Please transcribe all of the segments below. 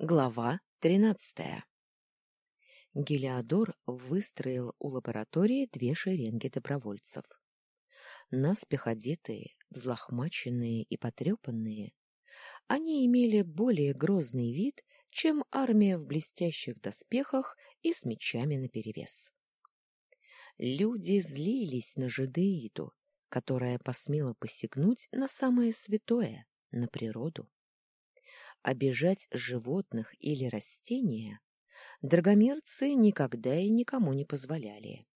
Глава тринадцатая Гелиодор выстроил у лаборатории две шеренги добровольцев. Наспех одетые, взлохмаченные и потрепанные, они имели более грозный вид, чем армия в блестящих доспехах и с мечами наперевес. Люди злились на жидеиду, которая посмела посягнуть на самое святое, на природу обижать животных или растения драгомирцы никогда и никому не позволяли.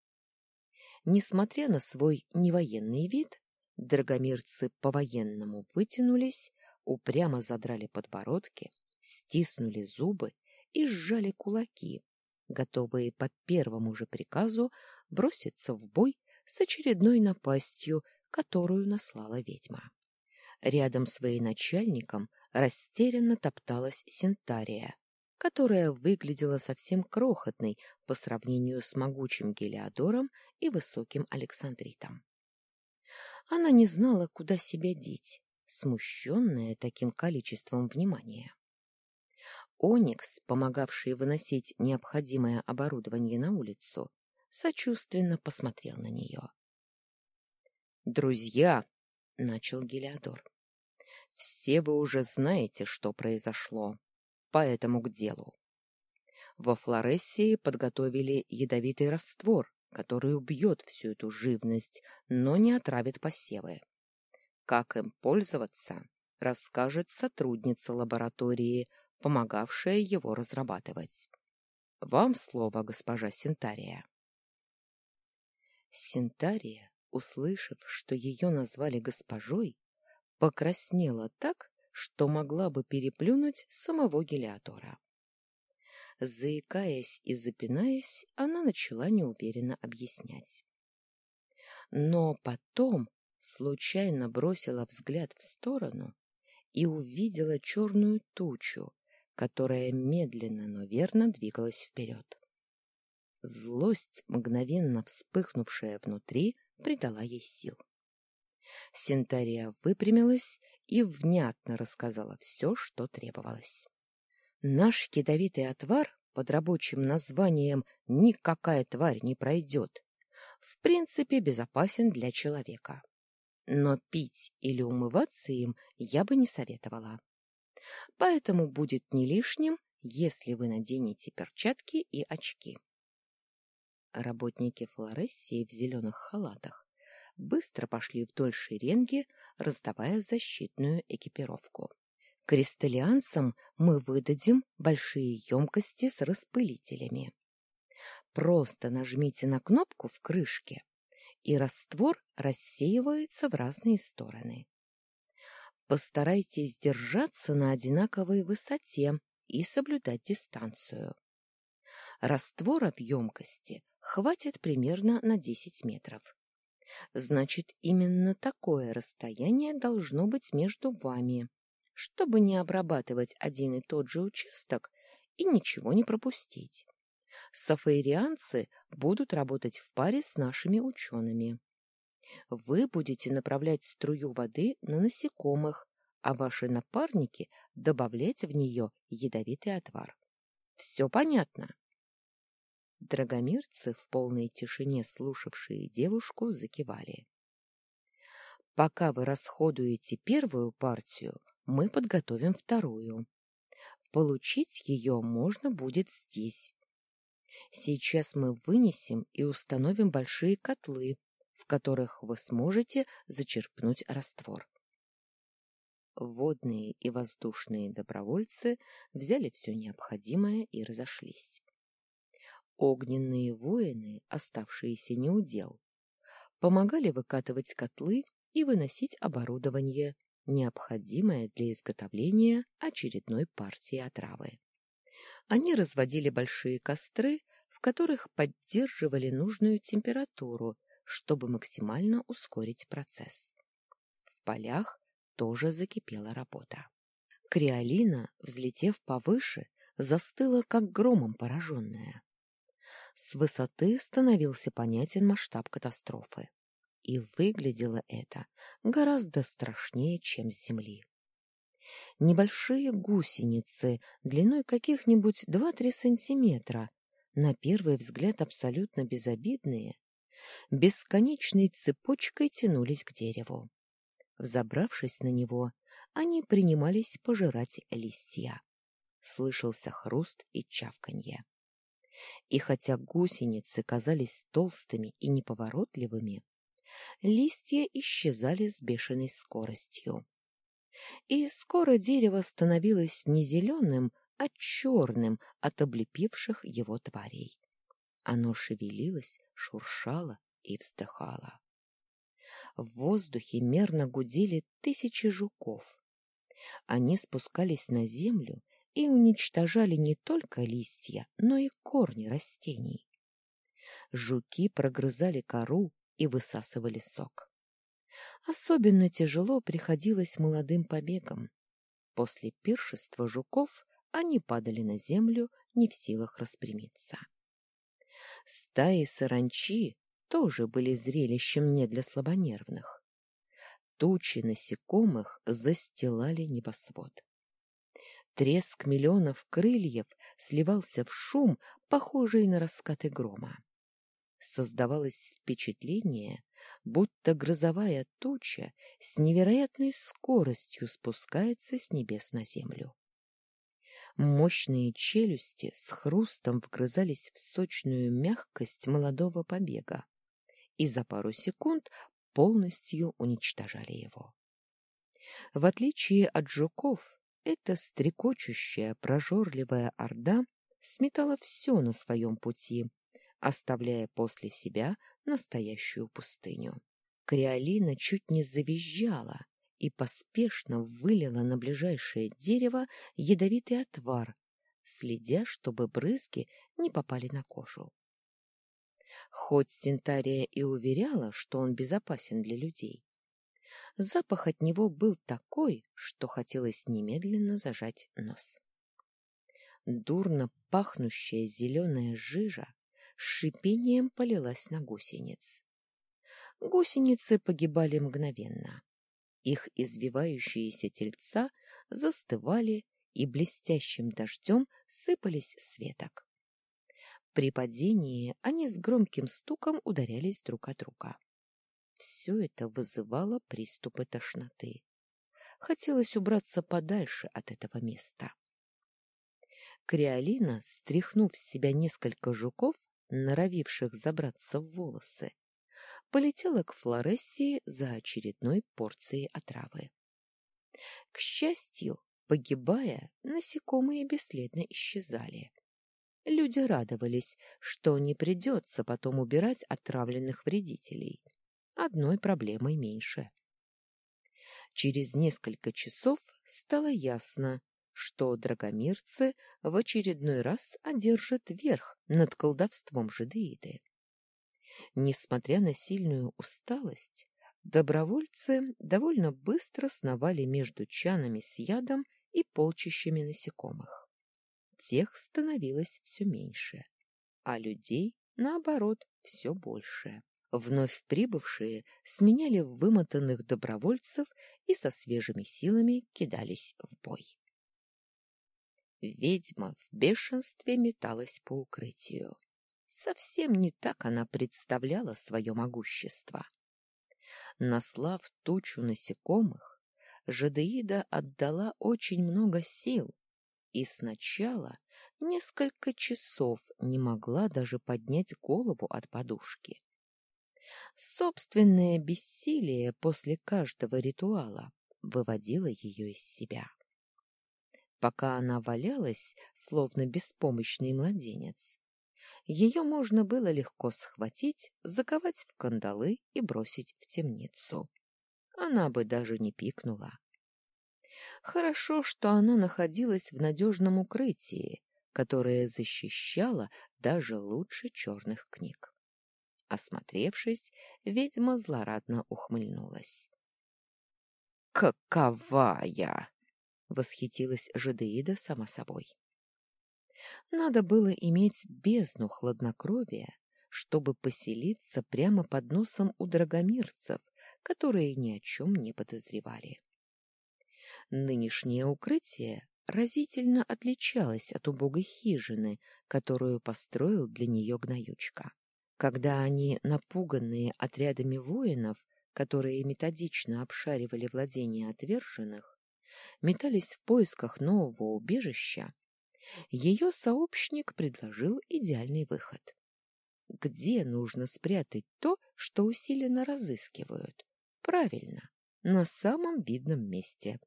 Несмотря на свой невоенный вид, драгомирцы по-военному вытянулись, упрямо задрали подбородки, стиснули зубы и сжали кулаки, готовые по первому же приказу броситься в бой с очередной напастью, которую наслала ведьма. Рядом с военачальником растерянно топталась Синтария, которая выглядела совсем крохотной по сравнению с могучим Гелиодором и высоким Александритом. Она не знала, куда себя деть, смущенная таким количеством внимания. Оникс, помогавший выносить необходимое оборудование на улицу, сочувственно посмотрел на нее. «Друзья!» — начал Гелиодор. Все вы уже знаете, что произошло, поэтому к делу. Во Флорессии подготовили ядовитый раствор, который убьет всю эту живность, но не отравит посевы. Как им пользоваться, расскажет сотрудница лаборатории, помогавшая его разрабатывать. Вам слово, госпожа Синтария. Синтария, услышав, что ее назвали госпожой, покраснела так, что могла бы переплюнуть самого Гелиатора. Заикаясь и запинаясь, она начала неуверенно объяснять. Но потом случайно бросила взгляд в сторону и увидела черную тучу, которая медленно, но верно двигалась вперед. Злость, мгновенно вспыхнувшая внутри, придала ей сил. Синтария выпрямилась и внятно рассказала все, что требовалось. Наш ядовитый отвар под рабочим названием «Никакая тварь не пройдет» в принципе безопасен для человека. Но пить или умываться им я бы не советовала. Поэтому будет не лишним, если вы наденете перчатки и очки. Работники Флорессии в зеленых халатах быстро пошли вдоль шеренги, раздавая защитную экипировку. Кристаллианцам мы выдадим большие емкости с распылителями. Просто нажмите на кнопку в крышке, и раствор рассеивается в разные стороны. Постарайтесь держаться на одинаковой высоте и соблюдать дистанцию. Раствора в емкости хватит примерно на 10 метров. Значит, именно такое расстояние должно быть между вами, чтобы не обрабатывать один и тот же участок и ничего не пропустить. Сафаирианцы будут работать в паре с нашими учеными. Вы будете направлять струю воды на насекомых, а ваши напарники добавлять в нее ядовитый отвар. Все понятно? Драгомирцы, в полной тишине слушавшие девушку, закивали. «Пока вы расходуете первую партию, мы подготовим вторую. Получить ее можно будет здесь. Сейчас мы вынесем и установим большие котлы, в которых вы сможете зачерпнуть раствор. Водные и воздушные добровольцы взяли все необходимое и разошлись. Огненные воины, оставшиеся неудел, помогали выкатывать котлы и выносить оборудование, необходимое для изготовления очередной партии отравы. Они разводили большие костры, в которых поддерживали нужную температуру, чтобы максимально ускорить процесс. В полях тоже закипела работа. Криолина, взлетев повыше, застыла, как громом пораженная. С высоты становился понятен масштаб катастрофы. И выглядело это гораздо страшнее, чем с земли. Небольшие гусеницы, длиной каких-нибудь два-три сантиметра, на первый взгляд абсолютно безобидные, бесконечной цепочкой тянулись к дереву. Взобравшись на него, они принимались пожирать листья. Слышался хруст и чавканье. И хотя гусеницы казались толстыми и неповоротливыми, листья исчезали с бешеной скоростью. И скоро дерево становилось не зеленым, а черным от облепивших его тварей. Оно шевелилось, шуршало и вздыхало. В воздухе мерно гудели тысячи жуков. Они спускались на землю и уничтожали не только листья, но и корни растений. Жуки прогрызали кору и высасывали сок. Особенно тяжело приходилось молодым побегам. После пиршества жуков они падали на землю, не в силах распрямиться. Стаи саранчи тоже были зрелищем не для слабонервных. Тучи насекомых застилали небосвод. Треск миллионов крыльев сливался в шум, похожий на раскаты грома. Создавалось впечатление, будто грозовая туча с невероятной скоростью спускается с небес на землю. Мощные челюсти с хрустом вгрызались в сочную мягкость молодого побега и за пару секунд полностью уничтожали его. В отличие от жуков, эта стрекочущая, прожорливая орда сметала все на своем пути, оставляя после себя настоящую пустыню. Криолина чуть не завизжала и поспешно вылила на ближайшее дерево ядовитый отвар, следя, чтобы брызги не попали на кожу. Хоть Синтария и уверяла, что он безопасен для людей, запах от него был такой, что хотелось немедленно зажать нос. Дурно пахнущая зеленая жижа шипением полилась на гусениц. Гусеницы погибали мгновенно. Их извивающиеся тельца застывали и блестящим дождем сыпались с веток. При падении они с громким стуком ударялись друг от друга. Все это вызывало приступы тошноты. Хотелось убраться подальше от этого места. Криолина, стряхнув с себя несколько жуков, норовивших забраться в волосы, полетела к Флорессии за очередной порцией отравы. К счастью, погибая, насекомые бесследно исчезали. Люди радовались, что не придется потом убирать отравленных вредителей. Одной проблемой меньше. Через несколько часов стало ясно, что драгомирцы в очередной раз одержат верх над колдовством жидеиды. Несмотря на сильную усталость, добровольцы довольно быстро сновали между чанами с ядом и полчищами насекомых тех становилось все меньше, а людей, наоборот, все больше. Вновь прибывшие сменяли вымотанных добровольцев и со свежими силами кидались в бой. Ведьма в бешенстве металась по укрытию. Совсем не так она представляла свое могущество. Наслав тучу насекомых, Жадеида отдала очень много сил, и сначала несколько часов не могла даже поднять голову от подушки. Собственное бессилие после каждого ритуала выводило ее из себя. Пока она валялась, словно беспомощный младенец, ее можно было легко схватить, заковать в кандалы и бросить в темницу. Она бы даже не пикнула. Хорошо, что она находилась в надежном укрытии, которое защищало даже лучше черных книг. Осмотревшись, ведьма злорадно ухмыльнулась. «Каковая!» — восхитилась Жадеида сама собой. Надо было иметь бездну хладнокровия, чтобы поселиться прямо под носом у драгомирцев, которые ни о чем не подозревали. Нынешнее укрытие разительно отличалось от убогой хижины, которую построил для нее гноючка. Когда они, напуганные отрядами воинов, которые методично обшаривали владения отверженных, метались в поисках нового убежища, ее сообщник предложил идеальный выход. Где нужно спрятать то, что усиленно разыскивают? Правильно, на самом видном месте.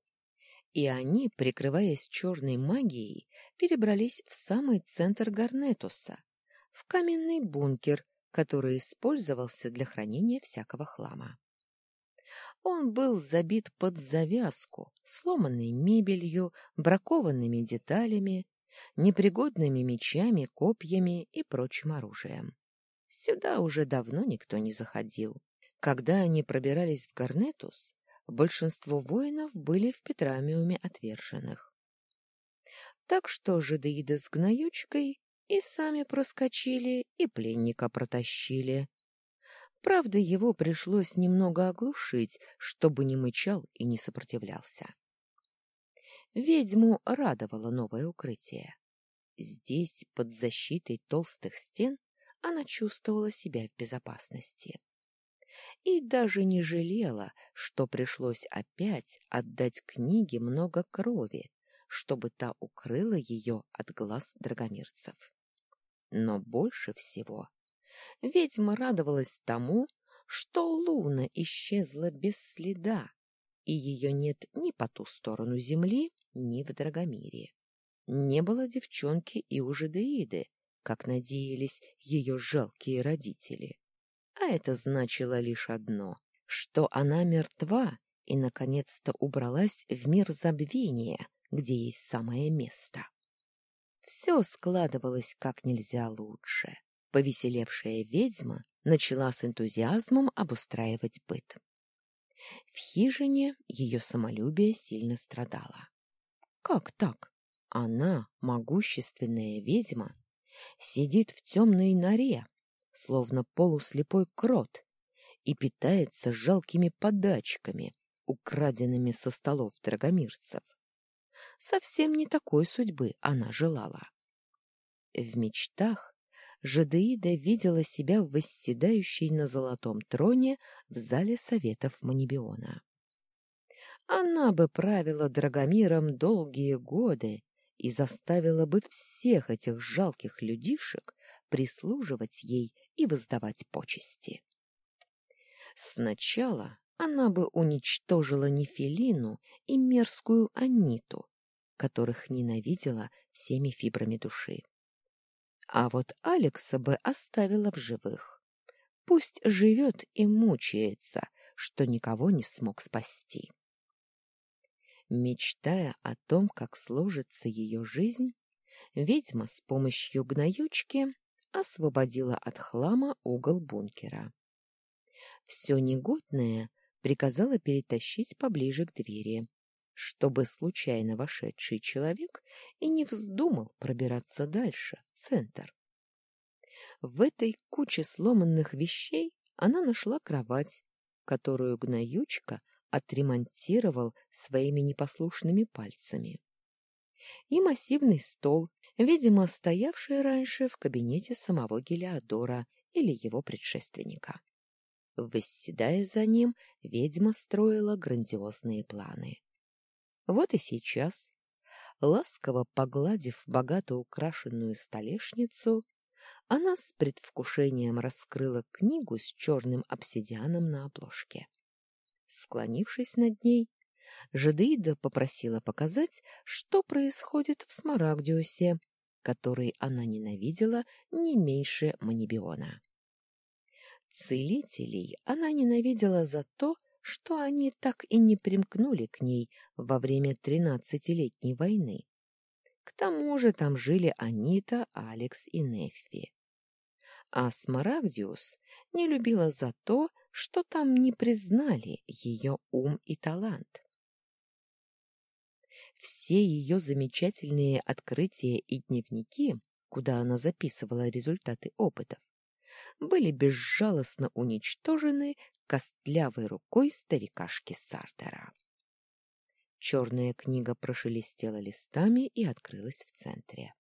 И они, прикрываясь черной магией, перебрались в самый центр Гарнетуса, в каменный бункер, который использовался для хранения всякого хлама. Он был забит под завязку, сломанной мебелью, бракованными деталями, непригодными мечами, копьями и прочим оружием. Сюда уже давно никто не заходил. Когда они пробирались в Гарнетус, большинство воинов были в Петрамиуме отверженных. Так что жидеиды с гноючкой и сами проскочили, и пленника протащили. Правда, его пришлось немного оглушить, чтобы не мычал и не сопротивлялся. Ведьму радовало новое укрытие. Здесь, под защитой толстых стен, она чувствовала себя в безопасности. И даже не жалела, что пришлось опять отдать книге много крови, чтобы та укрыла ее от глаз драгомирцев. Но больше всего ведьма радовалась тому, что луна исчезла без следа, и ее нет ни по ту сторону земли, ни в Драгомире. Не было девчонки и у Жидеиды, как надеялись ее жалкие родители. А это значило лишь одно, что она мертва и, наконец-то, убралась в мир забвения, где есть самое место. Все складывалось как нельзя лучше. Повеселевшая ведьма начала с энтузиазмом обустраивать быт. В хижине ее самолюбие сильно страдало. Как так? Она, могущественная ведьма, сидит в темной норе, словно полуслепой крот, и питается жалкими подачками, украденными со столов драгомирцев. Совсем не такой судьбы она желала. В мечтах Жадеида видела себя восседающей на золотом троне в зале советов Манибиона. Она бы правила Драгомиром долгие годы и заставила бы всех этих жалких людишек прислуживать ей и воздавать почести. Сначала она бы уничтожила Нефелину и мерзкую Аниту, которых ненавидела всеми фибрами души. А вот Алекса бы оставила в живых. Пусть живет и мучается, что никого не смог спасти. Мечтая о том, как сложится ее жизнь, ведьма с помощью гноючки освободила от хлама угол бункера. Все негодное приказала перетащить поближе к двери, чтобы случайно вошедший человек и не вздумал пробираться дальше, в центр. В этой куче сломанных вещей она нашла кровать, которую гноючка отремонтировал своими непослушными пальцами. И массивный стол, видимо, стоявший раньше в кабинете самого Гелиодора или его предшественника. Восседая за ним, ведьма строила грандиозные планы. Вот и сейчас, ласково погладив богато украшенную столешницу, она с предвкушением раскрыла книгу с черным обсидианом на обложке. Склонившись над ней, Жадеида попросила показать, что происходит в Смарагдиусе, который она ненавидела не меньше Манибиона. Целителей она ненавидела за то, что они так и не примкнули к ней во время тринадцатилетней войны. К тому же там жили Анита, Алекс и Неффи. А Смарагдиус не любила за то, что там не признали ее ум и талант. Все ее замечательные открытия и дневники, куда она записывала результаты опытов, были безжалостно уничтожены костлявой рукой старикашки Сартера. Черная книга прошелестела листами и открылась в центре.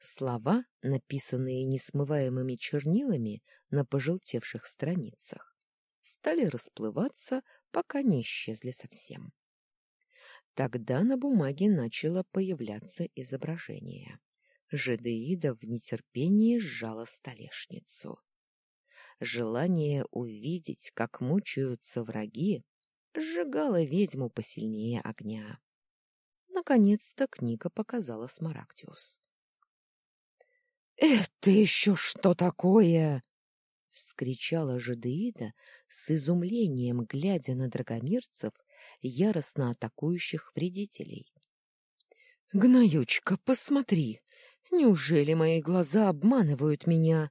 Слова, написанные несмываемыми чернилами на пожелтевших страницах, стали расплываться, пока не исчезли совсем. Тогда на бумаге начало появляться изображение. Жидеида в нетерпении сжала столешницу. Желание увидеть, как мучаются враги, сжигало ведьму посильнее огня. Наконец-то книга показала Смарагдиус. — Это еще что такое? — вскричала Жадеида с изумлением, глядя на драгомирцев, яростно атакующих вредителей. — Гноючка, посмотри! Неужели мои глаза обманывают меня?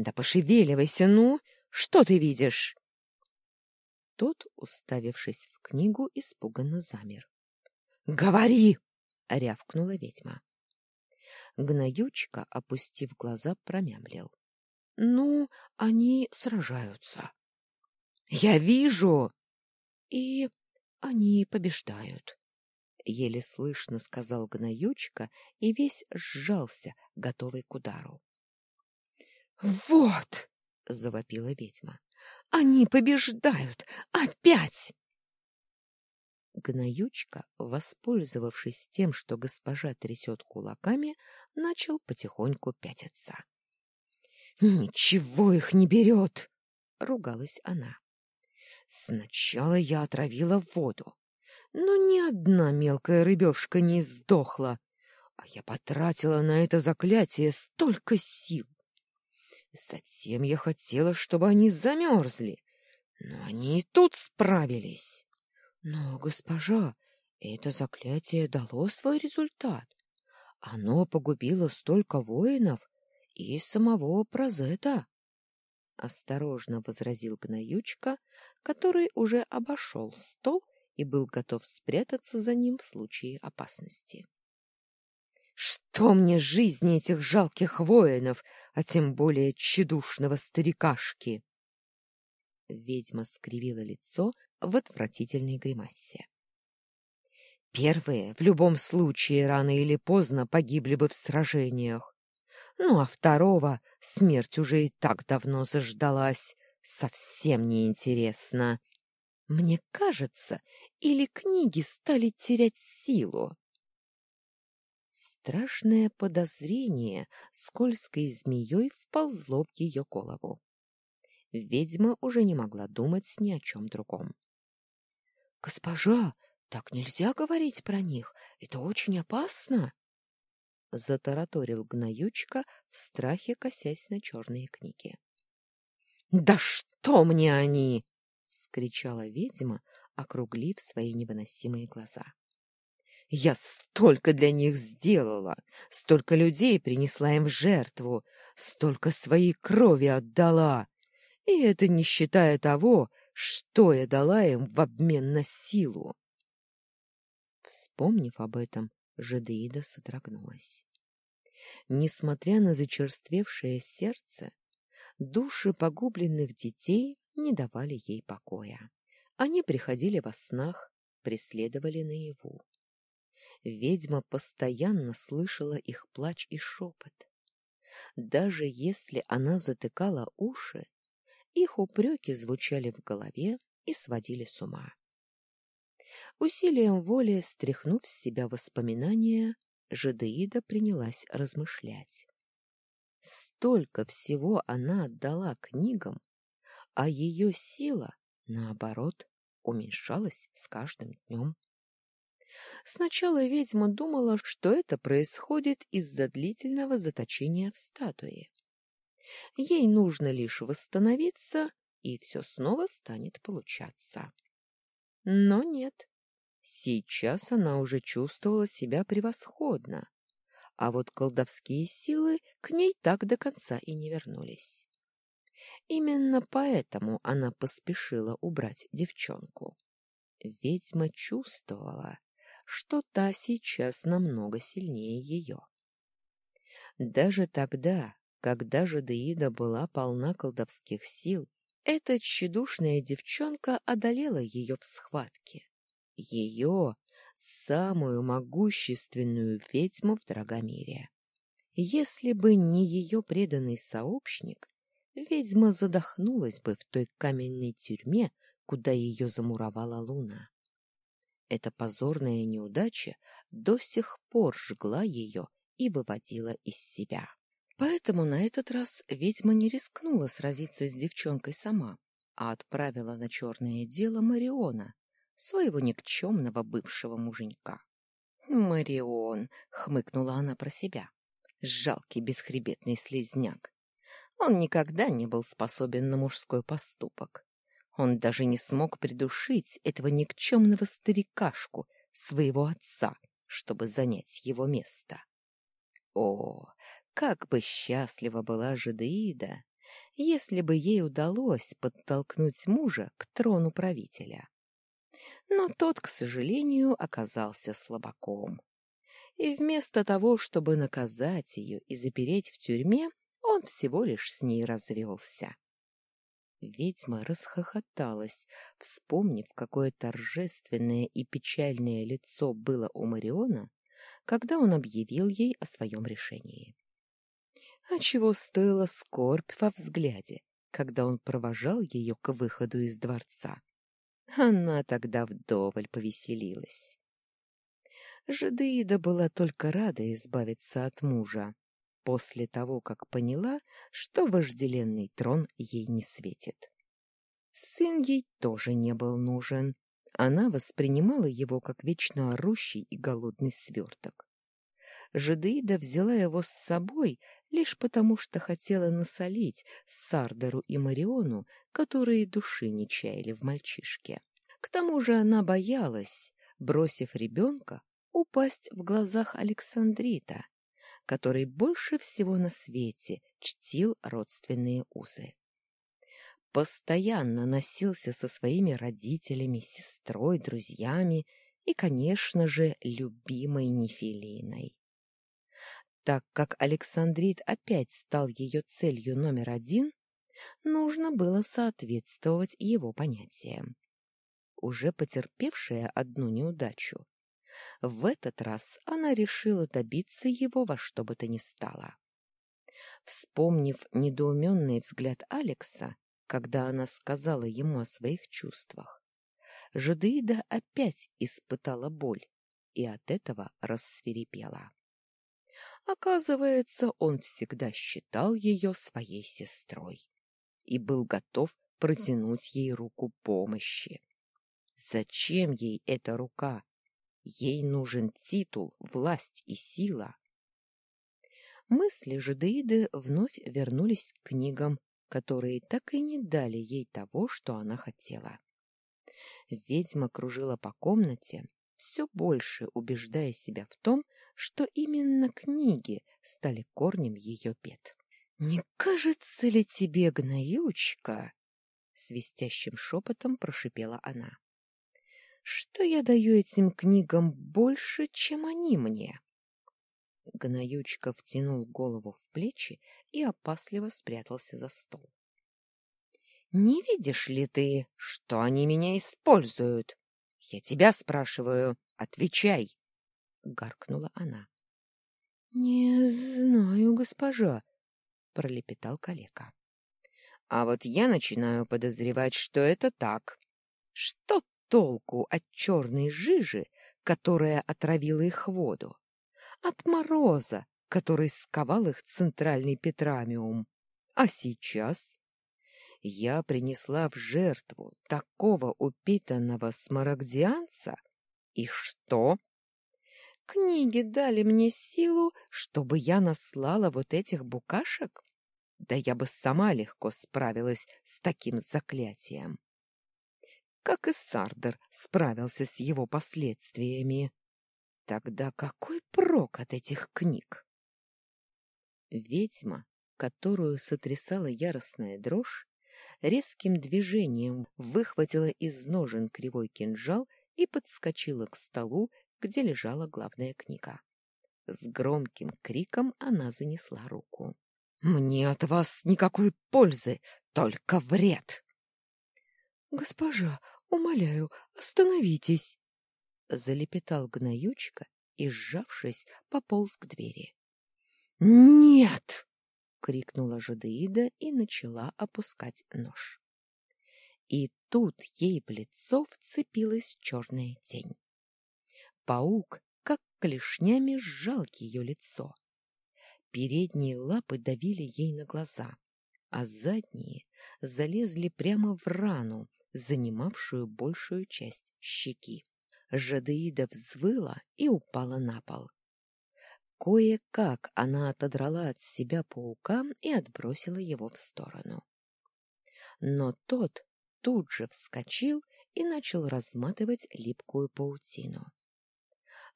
Да пошевеливайся, ну! Что ты видишь? Тот, уставившись в книгу, испуганно замер. — Говори! — рявкнула ведьма. Гноючка, опустив глаза, промямлил. — Ну, они сражаются. — Я вижу! И они побеждают. Еле слышно сказал Гноючка и весь сжался, готовый к удару. — Вот! — завопила ведьма. Они побеждают! Опять! Гноючка, воспользовавшись тем, что госпожа трясет кулаками, начал потихоньку пятиться. — Ничего их не берет! — ругалась она. — Сначала я отравила воду, но ни одна мелкая рыбешка не сдохла, а я потратила на это заклятие столько сил. Затем я хотела, чтобы они замерзли, но они и тут справились. Но, госпожа, это заклятие дало свой результат. Оно погубило столько воинов и самого Прозета. Осторожно возразил Гноючка, который уже обошел стол и был готов спрятаться за ним в случае опасности. Что мне жизни этих жалких воинов, а тем более тщедушного старикашки? Ведьма скривила лицо в отвратительной гримасе. Первые в любом случае рано или поздно погибли бы в сражениях. Ну а второго смерть уже и так давно заждалась. Совсем неинтересно. Мне кажется, или книги стали терять силу. Страшное подозрение скользкой змеей вползло в ее голову. Ведьма уже не могла думать ни о чем другом. — Госпожа, так нельзя говорить про них, это очень опасно! — затараторил гноючка в страхе, косясь на черные книги. — Да что мне они! — вскричала ведьма, округлив свои невыносимые глаза. Я столько для них сделала, столько людей принесла им в жертву, столько своей крови отдала. И это не считая того, что я дала им в обмен на силу. Вспомнив об этом, Жадеида содрогнулась. Несмотря на зачерствевшее сердце, души погубленных детей не давали ей покоя. Они приходили во снах, преследовали наяву. Ведьма постоянно слышала их плач и шепот. Даже если она затыкала уши, их упреки звучали в голове и сводили с ума. Усилием воли, стряхнув с себя воспоминания, Жадеида принялась размышлять. Столько всего она отдала книгам, а ее сила, наоборот, уменьшалась с каждым днем. Сначала ведьма думала, что это происходит из-за длительного заточения в статуе. Ей нужно лишь восстановиться, и все снова станет получаться. Но нет. Сейчас она уже чувствовала себя превосходно, а вот колдовские силы к ней так до конца и не вернулись. Именно поэтому она поспешила убрать девчонку. Ведьма чувствовала, что та сейчас намного сильнее ее. Даже тогда, когда Жадеида была полна колдовских сил, эта тщедушная девчонка одолела ее в схватке. Ее, самую могущественную ведьму в Драгомире. Если бы не ее преданный сообщник, ведьма задохнулась бы в той каменной тюрьме, куда ее замуровала луна. Эта позорная неудача до сих пор жгла ее и выводила из себя. Поэтому на этот раз ведьма не рискнула сразиться с девчонкой сама, а отправила на черное дело Мариона, своего никчемного бывшего муженька. «Марион!» — хмыкнула она про себя. «Жалкий бесхребетный слезняк! Он никогда не был способен на мужской поступок. Он даже не смог придушить этого никчемного старикашку, своего отца, чтобы занять его место. О, как бы счастлива была Жидеида, если бы ей удалось подтолкнуть мужа к трону правителя. Но тот, к сожалению, оказался слабаком. И вместо того, чтобы наказать ее и запереть в тюрьме, он всего лишь с ней развелся. Ведьма расхохоталась, вспомнив, какое торжественное и печальное лицо было у Мариона, когда он объявил ей о своем решении. А чего стоила скорбь во взгляде, когда он провожал ее к выходу из дворца? Она тогда вдоволь повеселилась. Жидеида была только рада избавиться от мужа, после того, как поняла, что вожделенный трон ей не светит. Сын ей тоже не был нужен. Она воспринимала его как вечно орущий и голодный сверток. Жидеида взяла его с собой лишь потому, что хотела насолить Сардеру и Мариону, которые души не чаяли в мальчишке. К тому же она боялась, бросив ребенка, упасть в глазах Александрита, который больше всего на свете чтил родственные узы. Постоянно носился со своими родителями, сестрой, друзьями и, конечно же, любимой Нефилиной. Так как Александрит опять стал ее целью номер один, нужно было соответствовать его понятиям. Уже потерпевшая одну неудачу, в этот раз она решила добиться его во что бы то ни стало. Вспомнив недоуменный взгляд Алекса, когда она сказала ему о своих чувствах, Жадеида опять испытала боль и от этого рассверепела. Оказывается, он всегда считал ее своей сестрой и был готов протянуть ей руку помощи. Зачем ей эта рука? Ей нужен титул, власть и сила. Мысли Жадеиды вновь вернулись к книгам, которые так и не дали ей того, что она хотела. Ведьма кружила по комнате, все больше убеждая себя в том, что именно книги стали корнем ее бед. «Не кажется ли тебе, гноючка?» — свистящим шепотом прошипела она что я даю этим книгам больше, чем они мне. Гноючка втянул голову в плечи и опасливо спрятался за стол. — Не видишь ли ты, что они меня используют? Я тебя спрашиваю, отвечай! — гаркнула она. — Не знаю, госпожа, — пролепетал калека. — А вот я начинаю подозревать, что это так. Что толку от черной жижи, которая отравила их воду, от мороза, который сковал их центральный петрамиум. А сейчас я принесла в жертву такого упитанного смарагдианца, и что? Книги дали мне силу, чтобы я наслала вот этих букашек? Да я бы сама легко справилась с таким заклятием как и Сардер справился с его последствиями. Тогда какой прок от этих книг? Ведьма, которую сотрясала яростная дрожь, резким движением выхватила из ножен кривой кинжал и подскочила к столу, где лежала главная книга. С громким криком она занесла руку. — Мне от вас никакой пользы, только вред! — Госпожа, умоляю, остановитесь! залепетал гноючка и, сжавшись, пополз к двери. «Нет!» — крикнула Жадеида и начала опускать нож. И тут ей в лицо вцепилась черная тень. Паук, как клешнями, сжал ее лицо. Передние лапы давили ей на глаза, а задние залезли прямо в рану, занимавшую большую часть щеки. Жадеида взвыла и упала на пол. Кое-как она отодрала от себя паука и отбросила его в сторону. Но тот тут же вскочил и начал разматывать липкую паутину.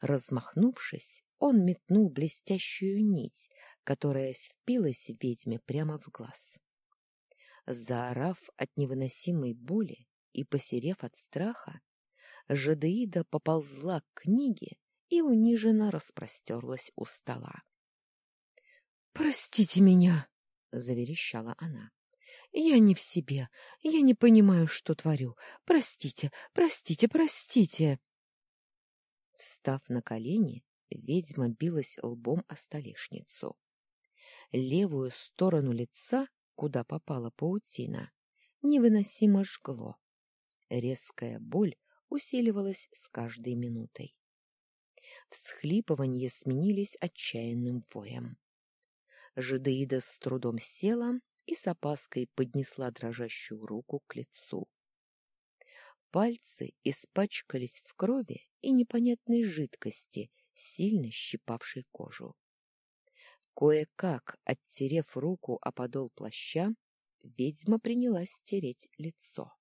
Размахнувшись, он метнул блестящую нить, которая впилась ведьме прямо в глаз. Заорав от невыносимой боли и посерев от страха, Жадеида поползла к книге и униженно распростерлась у стола. «Простите меня!» — заверещала она. «Я не в себе, я не понимаю, что творю. Простите, простите, простите!» Встав на колени, ведьма билась лбом о столешницу. Левую сторону лица, куда попала паутина, невыносимо жгло. Резкая боль усиливалась с каждой минутой. Всхлипывания сменились отчаянным воем. Жидеида с трудом села и с опаской поднесла дрожащую руку к лицу. Пальцы испачкались в крови и непонятной жидкости, сильно щипавшей кожу. Кое-как, оттерев руку о подол плаща, ведьма принялась стереть лицо.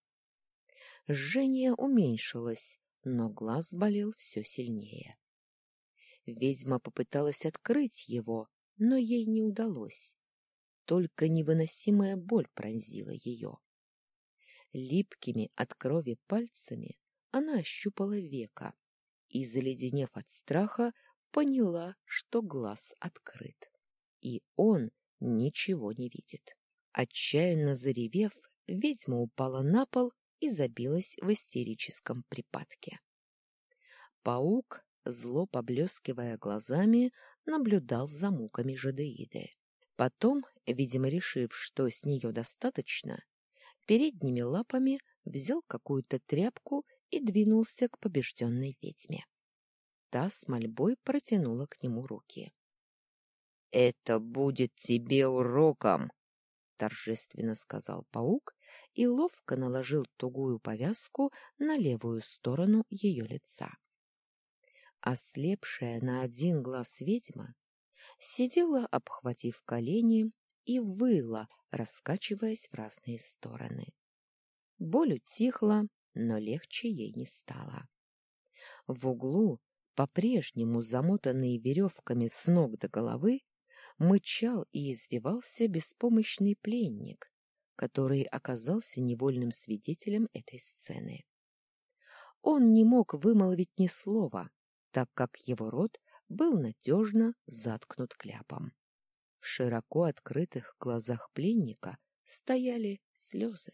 Жжение уменьшилось, но глаз болел все сильнее. Ведьма попыталась открыть его, но ей не удалось. Только невыносимая боль пронзила ее. Липкими от крови пальцами она ощупала века и, заледенев от страха, поняла, что глаз открыт, и он ничего не видит. Отчаянно заревев, ведьма упала на пол и забилась в истерическом припадке. Паук, зло поблескивая глазами, наблюдал за муками жадеиды. Потом, видимо, решив, что с нее достаточно, передними лапами взял какую-то тряпку и двинулся к побежденной ведьме. Та с мольбой протянула к нему руки. — Это будет тебе уроком! — торжественно сказал паук и ловко наложил тугую повязку на левую сторону ее лица. Ослепшая на один глаз ведьма сидела, обхватив колени, и выла, раскачиваясь в разные стороны. Боль утихла, но легче ей не стало. В углу, по-прежнему замотанный веревками с ног до головы, мычал и извивался беспомощный пленник, который оказался невольным свидетелем этой сцены. Он не мог вымолвить ни слова, так как его рот был надежно заткнут кляпом. В широко открытых глазах пленника стояли слезы.